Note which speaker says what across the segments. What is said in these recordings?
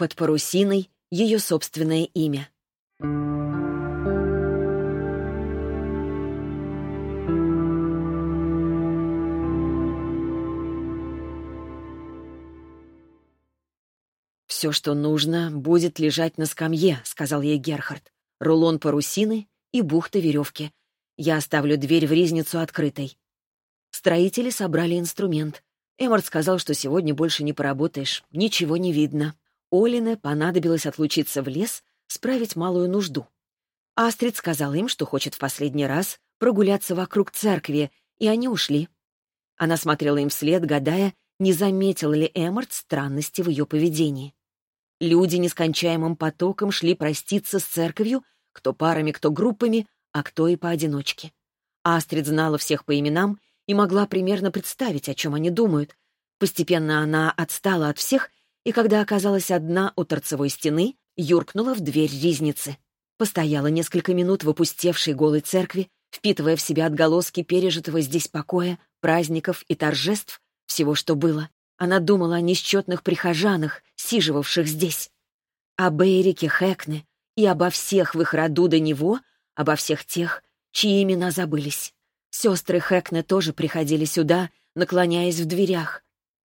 Speaker 1: Под парусиной ее собственное имя. «Все, что нужно, будет лежать на скамье», — сказал ей Герхард. «Рулон парусины и бухта веревки. Я оставлю дверь в ризницу открытой». Строители собрали инструмент. Эммард сказал, что сегодня больше не поработаешь, ничего не видно. Олине понадобилось отлучиться в лес, справить малую нужду. Астрид сказал им, что хочет в последний раз прогуляться вокруг церкви, и они ушли. Она смотрела им вслед, гадая, не заметил ли Эммард странности в ее поведении. Люди нескончаемым потоком шли проститься с церковью, кто парами, кто группами, а кто и поодиночке. Астрид знала всех по именам и могла примерно представить, о чем они думают. Постепенно она отстала от всех, и когда оказалась одна у торцевой стены, юркнула в дверь ризницы. Постояла несколько минут в опустевшей голой церкви, впитывая в себя отголоски пережитого здесь покоя, праздников и торжеств, всего, что было. Она думала о несчетных прихожанах, сиживавших здесь. Об Эрике Хэкне и обо всех в их роду до него, обо всех тех, чьи имена забылись. Сестры Хэкне тоже приходили сюда, наклоняясь в дверях.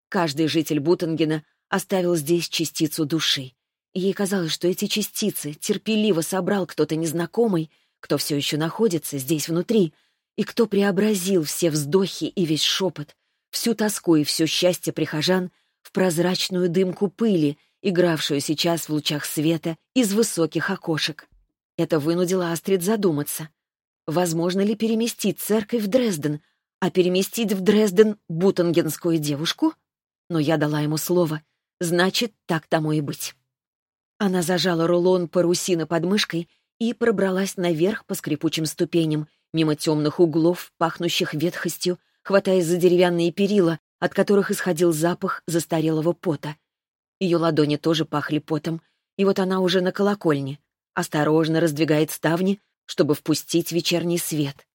Speaker 1: Каждый житель Бутангена оставил здесь частицу души. ей казалось, что эти частицы терпеливо собрал кто-то незнакомый, кто все еще находится здесь внутри, и кто преобразил все вздохи и весь шепот, всю тоску и все счастье прихожан в прозрачную дымку пыли, игравшую сейчас в лучах света из высоких окошек. Это вынудило Астрид задуматься. Возможно ли переместить церковь в Дрезден, а переместить в Дрезден бутангенскую девушку? Но я дала ему слово. Значит, так тому и быть. Она зажала рулон парусины под мышкой и пробралась наверх по скрипучим ступеням, мимо темных углов, пахнущих ветхостью, хватаясь за деревянные перила, от которых исходил запах застарелого пота. Ее ладони тоже пахли потом, и вот она уже на колокольне. Осторожно раздвигает ставни, чтобы впустить вечерний свет.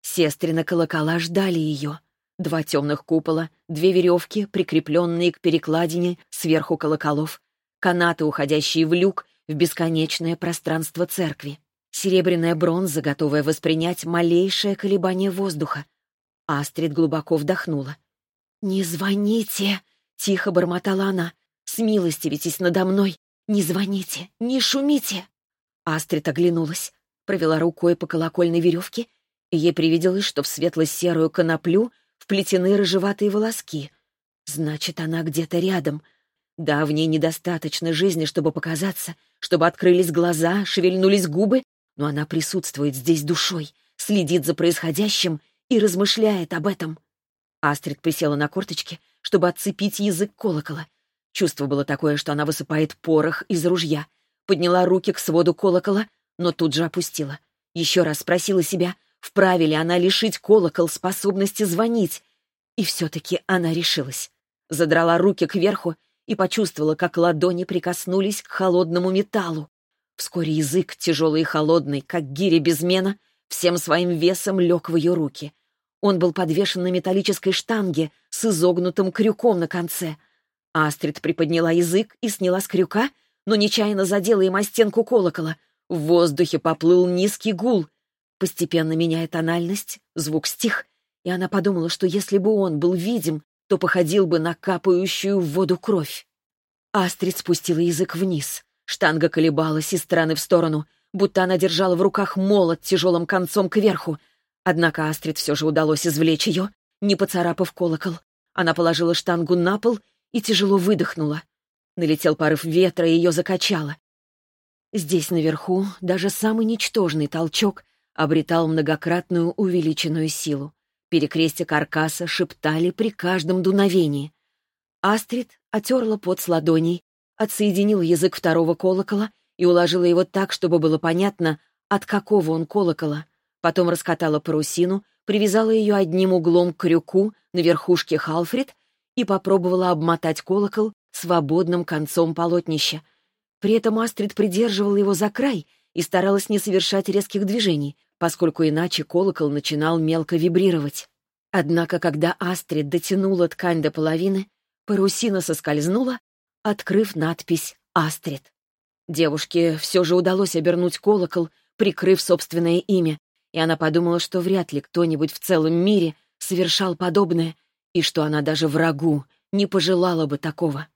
Speaker 1: Сестрины колокола ждали ее. Два темных купола, две веревки, прикрепленные к перекладине сверху колоколов, канаты, уходящие в люк в бесконечное пространство церкви, серебряная бронза, готовая воспринять малейшее колебание воздуха, Астрид глубоко вдохнула. «Не звоните!» — тихо бормотала она. «Смилостивитесь надо мной! Не звоните! Не шумите!» Астрид оглянулась, провела рукой по колокольной веревке, и ей привиделось, что в светло-серую коноплю вплетены рыжеватые волоски. Значит, она где-то рядом. Да, в ней недостаточно жизни, чтобы показаться, чтобы открылись глаза, шевельнулись губы, но она присутствует здесь душой, следит за происходящим и размышляет об этом. Астрид присела на корточки, чтобы отцепить язык колокола. Чувство было такое, что она высыпает порох из ружья. Подняла руки к своду колокола, но тут же опустила. Еще раз спросила себя, вправе ли она лишить колокол способности звонить. И все-таки она решилась. Задрала руки кверху и почувствовала, как ладони прикоснулись к холодному металлу. Вскоре язык, тяжелый и холодный, как гиря безмена, всем своим весом лег в ее руки. Он был подвешен на металлической штанге с изогнутым крюком на конце. Астрид приподняла язык и сняла с крюка, но нечаянно задела им о стенку колокола. В воздухе поплыл низкий гул. Постепенно меняя тональность, звук стих, и она подумала, что если бы он был видим, то походил бы на капающую в воду кровь. Астрид спустила язык вниз. Штанга колебалась из стороны в сторону, будто она держала в руках молот тяжелым концом кверху — Однако Астрид все же удалось извлечь ее, не поцарапав колокол. Она положила штангу на пол и тяжело выдохнула. Налетел порыв ветра, и ее закачало. Здесь наверху даже самый ничтожный толчок обретал многократную увеличенную силу. Перекрестия каркаса шептали при каждом дуновении. Астрид отерла пот с ладоней, отсоединила язык второго колокола и уложила его так, чтобы было понятно, от какого он колокола. Потом раскатала парусину, привязала ее одним углом к крюку на верхушке Халфрид и попробовала обмотать колокол свободным концом полотнища. При этом Астрид придерживала его за край и старалась не совершать резких движений, поскольку иначе колокол начинал мелко вибрировать. Однако, когда Астрид дотянула ткань до половины, парусина соскользнула, открыв надпись «Астрид». Девушке все же удалось обернуть колокол, прикрыв собственное имя, и она подумала, что вряд ли кто-нибудь в целом мире совершал подобное, и что она даже врагу не пожелала бы такого.